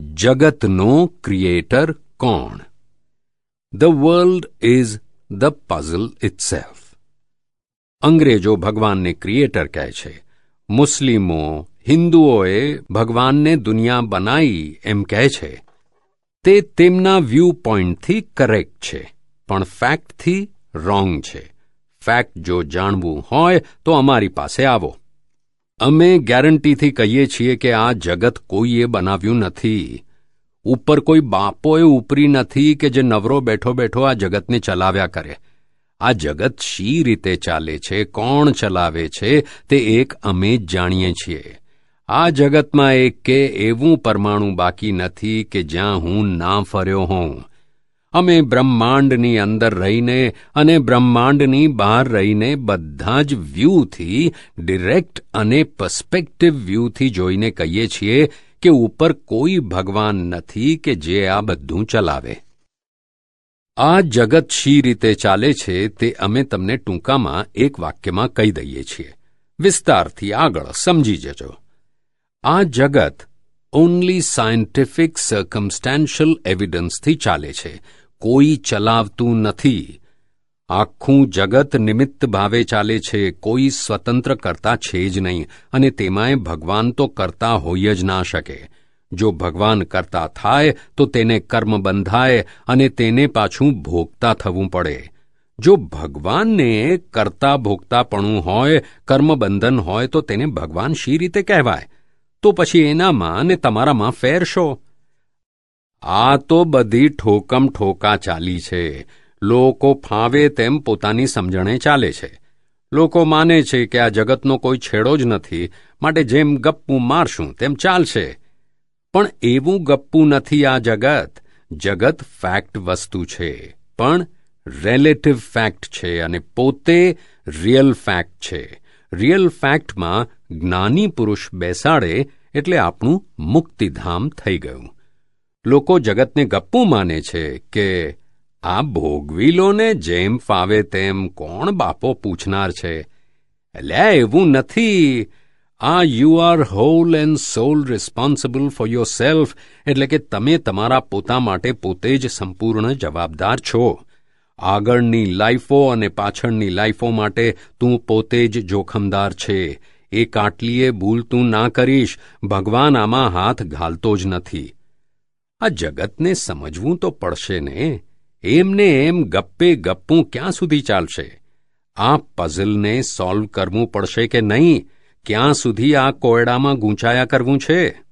જગતનો ક્રિએટર કોણ? The world is the puzzle itself અંગ્રેજો ભગવાનને ક્રિએટર કહે છે. મુસ્લિમો હિન્દુઓએ ભગવાનને દુનિયા બનાવી એમ કહે છે. તે તેમના વ્યૂ પોઈન્ટથી કરેક્ટ છે, પણ ફેક્ટથી રોંગ છે. ફેક્ટ જો જાણવું હોય તો અમારી પાસે આવો. અમે ગેરંટીથી કહીએ છીએ કે આ જગત કોઈએ બનાવ્યું નથી. ઉપર કોઈ બાપોએ ઉપરી નથી કે જે નવરો બેઠો બેઠો આ જગતને ચલાવ્યા કરે. આ જગત શી રીતે ચાલે છે, કોણ ચલાવે છે, તે એક અમે જ જાણીએ છીએ. આ જગતમાં એક કે એવું પરમાણુ બાકી નથી કે જ્યાં હું ના ફર્યો હોઉં. અમે બ્રહ્માંડની અંદર રહીને અને બ્રહ્માંડની બહાર રહીને બધા જ વ્યૂથી ડિરેક્ટ અને પર્સ્પેક્ટિવ વ્યૂથી જોઈને કહીએ છીએ કે ઉપર કોઈ ભગવાન નથી કે જે આ બધું ચલાવે. આ જગત શી રીતે ચાલે છે તે અમે તમને ટૂંકામાં એક વાક્યમાં કહી દઈએ છીએ. વિસ્તારથી આગળ સમજી જજો. આ જગત ઓનલી સાયન્ટિફિક સર્કમસ્ટેન્શિયલ એવિડન્સથી ચાલે છે. કોઈ ચલાવતું નથી. આખું જગત નિમિત્ત ભાવે ચાલે છે, કોઈ સ્વતંત્ર કરતા છે જ નહીં, અને તેમાંય ભગવાન તો કરતા હોય જ ના શકે. જો ભગવાન કરતા થાય, તો તેને કર્મ બંધાય, અને તેને પાછું ભોગતા થવું પડે. જો ભગવાનને કરતા ભોગતાપણું હોય કર્મબંધન હોય, તો તેને ભગવાન શી રીતે કહેવાય? તો પછી એનામાં અને તમારામાં ફેર શો આ તો બધી ઠોકમ ઠોકા ચાલી છે. લોકો ફાવે તેમ પોતાની સમજણે ચાલે છે. લોકો માને છે કે આ જગતનો કોઈ છેડો જ નથી, માટે જેમ ગપ્પું મારશું તેમ ચાલશે. પણ એવું ગપ્પું નથી આ જગત. જગત ફેક્ટ વસ્તુ છે. પણ રિલેટિવ ફેક્ટ છે અને પોતે રિયલ ફેક્ટ છે. રિયલ ફેક્ટમાં જ્ઞાની પુરુષ બેસાડે એટલે આપણું મુક્તિધામ થઈ ગયું. લોકો જગતને ગપ્પું માને છે કે, આ ભોગવી લોને જેમ ફાવે તેમ કોણ બાપો પૂછનાર છે? એટલે એવું નથી. આ you are whole and sole responsible for yourself એટલે કે તમે તમારા પોતા માટે પોતે જ સંપૂર્ણ જવાબદાર છો. આગળની લાઈફો અને પાછળની લાઈફો માટે તું પોતે જ જોખમદાર છે. એ કાટલીએ ભૂલ તું ના કરીશ. ભગવાન આમાં હાથ ઘાલતો જ નથી. આ જગતને સમજવું તો પડશે ને. એમને એમ ગપ્પે ગપ્પું ક્યાં સુધી ચાલશે? આ પઝલને સોલ્વ કરવું પડશે કે નહીં? ક્યાં સુધી આ કોયડામાં ગૂંચાયા કરવું છે?